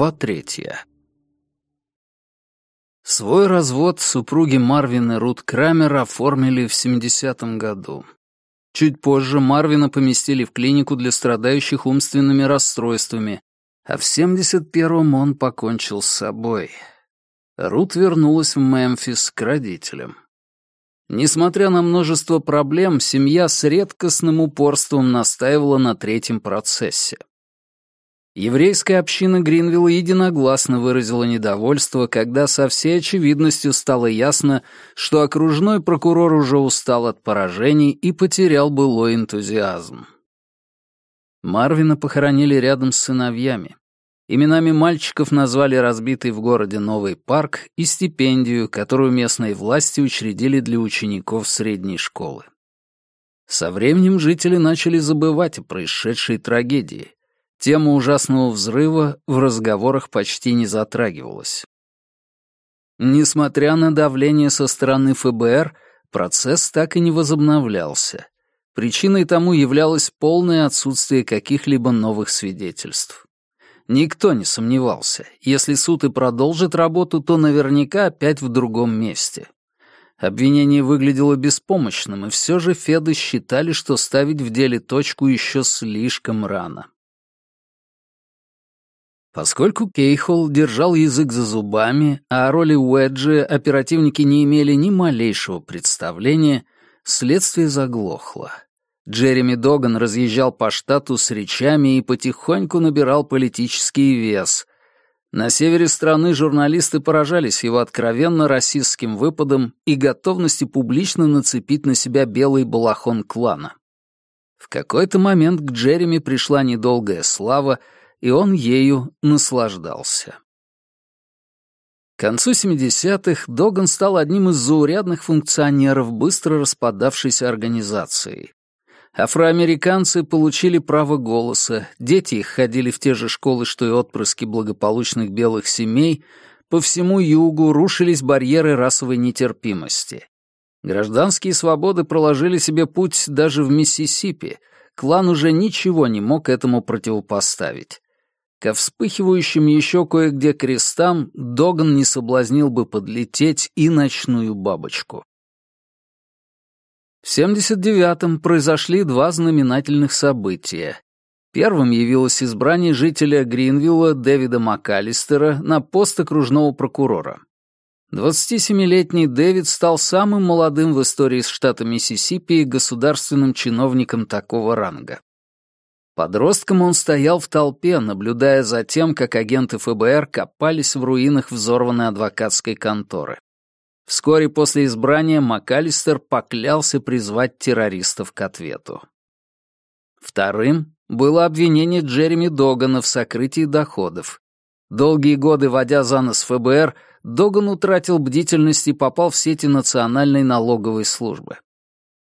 Глава третья. Свой развод супруги Марвин и Рут Крамер оформили в 70-м году. Чуть позже Марвина поместили в клинику для страдающих умственными расстройствами, а в 71-м он покончил с собой. Рут вернулась в Мемфис к родителям. Несмотря на множество проблем, семья с редкостным упорством настаивала на третьем процессе. Еврейская община Гринвилла единогласно выразила недовольство, когда со всей очевидностью стало ясно, что окружной прокурор уже устал от поражений и потерял былой энтузиазм. Марвина похоронили рядом с сыновьями. Именами мальчиков назвали разбитый в городе новый парк и стипендию, которую местные власти учредили для учеников средней школы. Со временем жители начали забывать о происшедшей трагедии. Тема ужасного взрыва в разговорах почти не затрагивалась. Несмотря на давление со стороны ФБР, процесс так и не возобновлялся. Причиной тому являлось полное отсутствие каких-либо новых свидетельств. Никто не сомневался, если суд и продолжит работу, то наверняка опять в другом месте. Обвинение выглядело беспомощным, и все же Феды считали, что ставить в деле точку еще слишком рано. Поскольку Кейхол держал язык за зубами, а о роли Уэджи оперативники не имели ни малейшего представления, следствие заглохло. Джереми Доган разъезжал по штату с речами и потихоньку набирал политический вес. На севере страны журналисты поражались его откровенно расистским выпадом и готовности публично нацепить на себя белый балахон клана. В какой-то момент к Джереми пришла недолгая слава — и он ею наслаждался. К концу 70-х Доган стал одним из заурядных функционеров быстро распадавшейся организации. Афроамериканцы получили право голоса, дети их ходили в те же школы, что и отпрыски благополучных белых семей, по всему югу рушились барьеры расовой нетерпимости. Гражданские свободы проложили себе путь даже в Миссисипи, клан уже ничего не мог этому противопоставить. Ко вспыхивающим еще кое-где крестам Доган не соблазнил бы подлететь и ночную бабочку. В 79-м произошли два знаменательных события. Первым явилось избрание жителя Гринвилла Дэвида МакАлистера на пост окружного прокурора. 27-летний Дэвид стал самым молодым в истории штата Миссисипи государственным чиновником такого ранга. Подростком он стоял в толпе, наблюдая за тем, как агенты ФБР копались в руинах взорванной адвокатской конторы. Вскоре после избрания МакАлистер поклялся призвать террористов к ответу. Вторым было обвинение Джереми Догана в сокрытии доходов. Долгие годы водя за нос ФБР, Доган утратил бдительность и попал в сети Национальной налоговой службы.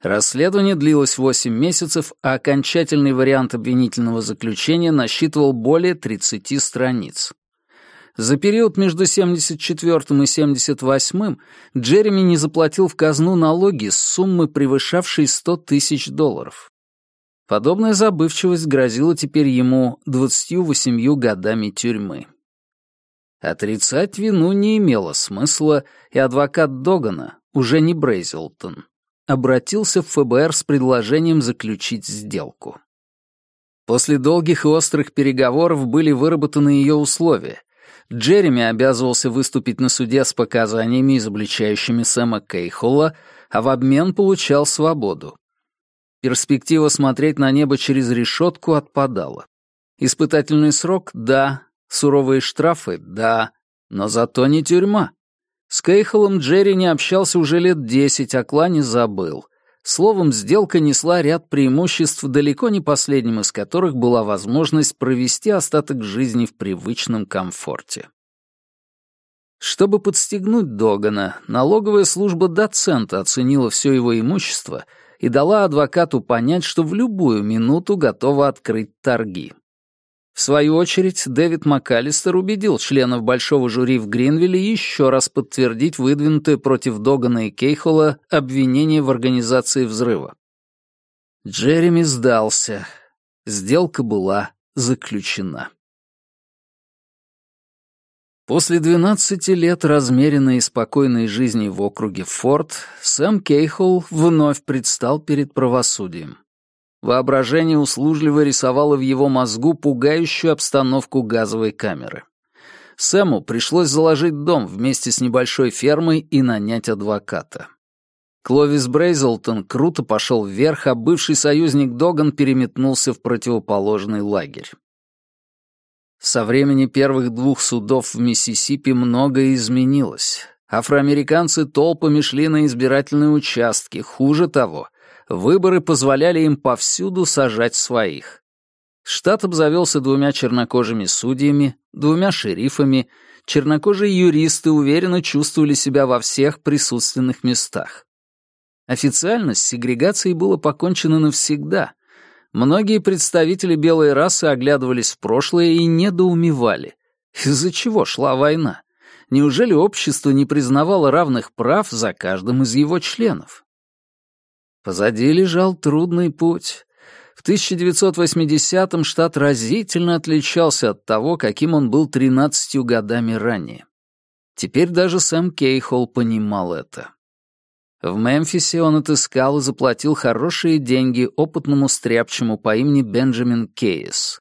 Расследование длилось 8 месяцев, а окончательный вариант обвинительного заключения насчитывал более 30 страниц. За период между 74 и 78 Джереми не заплатил в казну налоги с суммы, превышавшей 100 тысяч долларов. Подобная забывчивость грозила теперь ему 28 годами тюрьмы. Отрицать вину не имело смысла, и адвокат Догана, уже не Брейзелтон, обратился в ФБР с предложением заключить сделку. После долгих и острых переговоров были выработаны ее условия. Джереми обязывался выступить на суде с показаниями, изобличающими Сэма Кейхола, а в обмен получал свободу. Перспектива смотреть на небо через решетку отпадала. Испытательный срок — да, суровые штрафы — да, но зато не тюрьма. С Кейхолом Джерри не общался уже лет десять, а клане забыл. Словом, сделка несла ряд преимуществ, далеко не последним из которых была возможность провести остаток жизни в привычном комфорте. Чтобы подстегнуть Догана, налоговая служба доцента оценила все его имущество и дала адвокату понять, что в любую минуту готова открыть торги. В свою очередь, Дэвид МакАлистер убедил членов большого жюри в Гринвилле еще раз подтвердить выдвинутое против Догана и Кейхола обвинение в организации взрыва. Джереми сдался. Сделка была заключена. После 12 лет размеренной и спокойной жизни в округе Форт, Сэм Кейхол вновь предстал перед правосудием. Воображение услужливо рисовало в его мозгу пугающую обстановку газовой камеры. Сэму пришлось заложить дом вместе с небольшой фермой и нанять адвоката. Кловис Брейзелтон круто пошел вверх, а бывший союзник Доган переметнулся в противоположный лагерь. Со времени первых двух судов в Миссисипи многое изменилось. Афроамериканцы толпами шли на избирательные участки. Хуже того, выборы позволяли им повсюду сажать своих. Штат обзавелся двумя чернокожими судьями, двумя шерифами. Чернокожие юристы уверенно чувствовали себя во всех присутственных местах. Официально с сегрегацией было покончено навсегда, Многие представители белой расы оглядывались в прошлое и недоумевали. Из-за чего шла война? Неужели общество не признавало равных прав за каждым из его членов? Позади лежал трудный путь. В 1980-м штат разительно отличался от того, каким он был 13 годами ранее. Теперь даже сам Кейхол понимал это. В Мемфисе он отыскал и заплатил хорошие деньги опытному стряпчему по имени Бенджамин Кейс.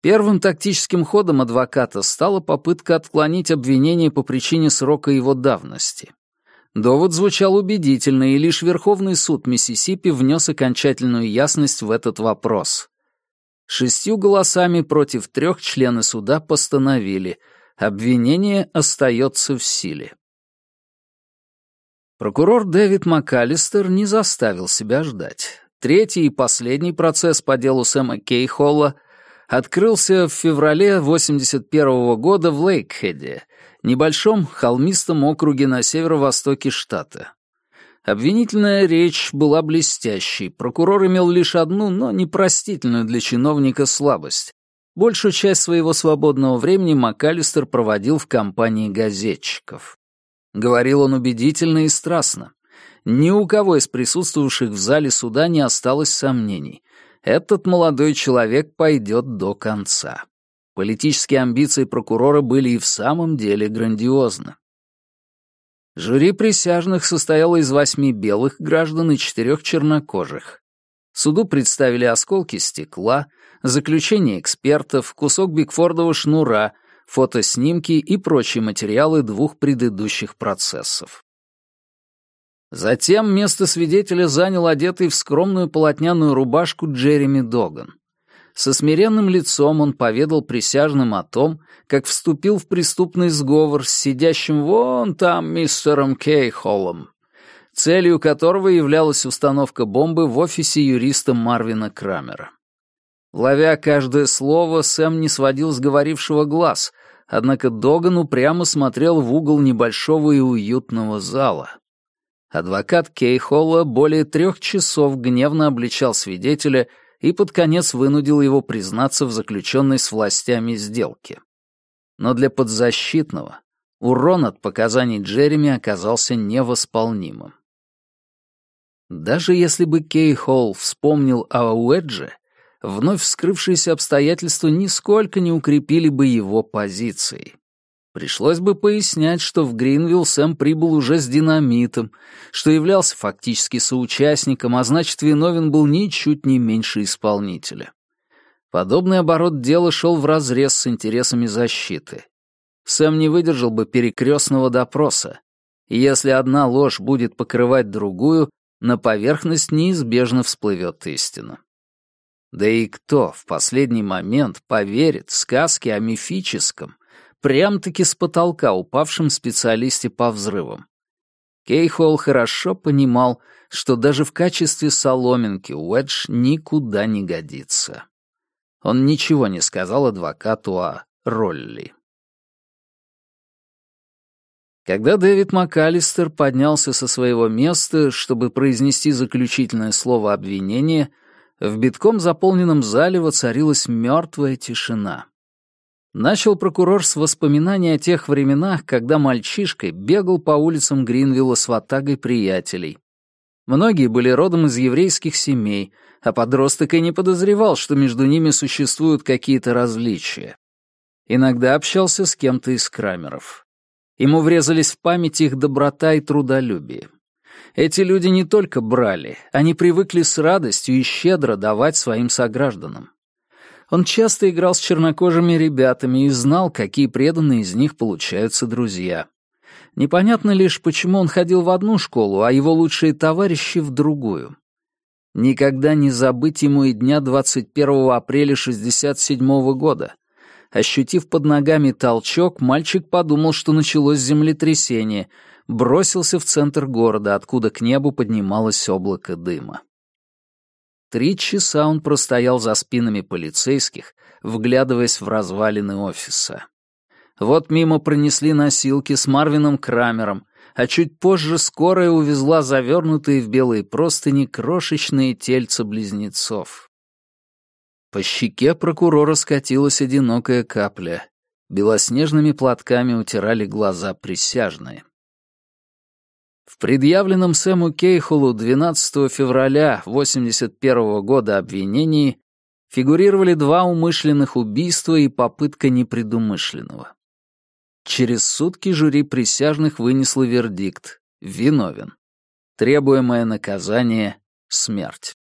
Первым тактическим ходом адвоката стала попытка отклонить обвинение по причине срока его давности. Довод звучал убедительно, и лишь Верховный суд Миссисипи внес окончательную ясность в этот вопрос. Шестью голосами против трех члены суда постановили, обвинение остается в силе. Прокурор Дэвид МакАлистер не заставил себя ждать. Третий и последний процесс по делу Сэма Кейхолла открылся в феврале 81 -го года в Лейкхеде, небольшом холмистом округе на северо-востоке штата. Обвинительная речь была блестящей. Прокурор имел лишь одну, но непростительную для чиновника слабость. Большую часть своего свободного времени МакАлистер проводил в компании газетчиков. Говорил он убедительно и страстно. Ни у кого из присутствовавших в зале суда не осталось сомнений. Этот молодой человек пойдет до конца. Политические амбиции прокурора были и в самом деле грандиозны. Жюри присяжных состояло из восьми белых граждан и четырех чернокожих. Суду представили осколки стекла, заключение экспертов, кусок Бигфордова шнура — фотоснимки и прочие материалы двух предыдущих процессов. Затем место свидетеля занял одетый в скромную полотняную рубашку Джереми Доган. Со смиренным лицом он поведал присяжным о том, как вступил в преступный сговор с сидящим вон там мистером Кейхоллом, целью которого являлась установка бомбы в офисе юриста Марвина Крамера. Ловя каждое слово, Сэм не сводил с говорившего глаз, однако Доган упрямо смотрел в угол небольшого и уютного зала. Адвокат Кейхолла более трех часов гневно обличал свидетеля и под конец вынудил его признаться в заключенной с властями сделке. Но для подзащитного урон от показаний Джереми оказался невосполнимым. Даже если бы Кейхолл вспомнил о Уэдже, вновь вскрывшиеся обстоятельства нисколько не укрепили бы его позиции. Пришлось бы пояснять, что в Гринвилл Сэм прибыл уже с динамитом, что являлся фактически соучастником, а значит, виновен был ничуть не меньше исполнителя. Подобный оборот дела шел вразрез с интересами защиты. Сэм не выдержал бы перекрестного допроса. И если одна ложь будет покрывать другую, на поверхность неизбежно всплывет истина. Да и кто в последний момент поверит сказке о мифическом, прям-таки с потолка упавшем специалисте по взрывам? Кейхол хорошо понимал, что даже в качестве соломинки Уэдж никуда не годится. Он ничего не сказал адвокату о Ролли. Когда Дэвид МакАлистер поднялся со своего места, чтобы произнести заключительное слово обвинения, в битком заполненном зале воцарилась мертвая тишина. Начал прокурор с воспоминаний о тех временах, когда мальчишкой бегал по улицам Гринвилла с ватагой приятелей. Многие были родом из еврейских семей, а подросток и не подозревал, что между ними существуют какие-то различия. Иногда общался с кем-то из крамеров. Ему врезались в память их доброта и трудолюбие. Эти люди не только брали, они привыкли с радостью и щедро давать своим согражданам. Он часто играл с чернокожими ребятами и знал, какие преданные из них получаются друзья. Непонятно лишь, почему он ходил в одну школу, а его лучшие товарищи — в другую. Никогда не забыть ему и дня 21 апреля 67 -го года. Ощутив под ногами толчок, мальчик подумал, что началось землетрясение, бросился в центр города, откуда к небу поднималось облако дыма. Три часа он простоял за спинами полицейских, вглядываясь в развалины офиса. Вот мимо пронесли носилки с Марвином Крамером, а чуть позже скорая увезла завернутые в белые простыни крошечные тельца близнецов. По щеке прокурора скатилась одинокая капля. Белоснежными платками утирали глаза присяжные. В предъявленном Сэму Кейхолу 12 февраля 1981 года обвинении фигурировали два умышленных убийства и попытка непредумышленного. Через сутки жюри присяжных вынесло вердикт «виновен». Требуемое наказание — смерть.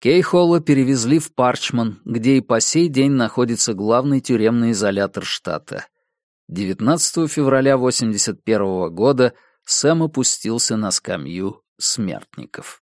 Кейхолла перевезли в Парчман, где и по сей день находится главный тюремный изолятор штата. 19 февраля 1981 года Сэм опустился на скамью смертников.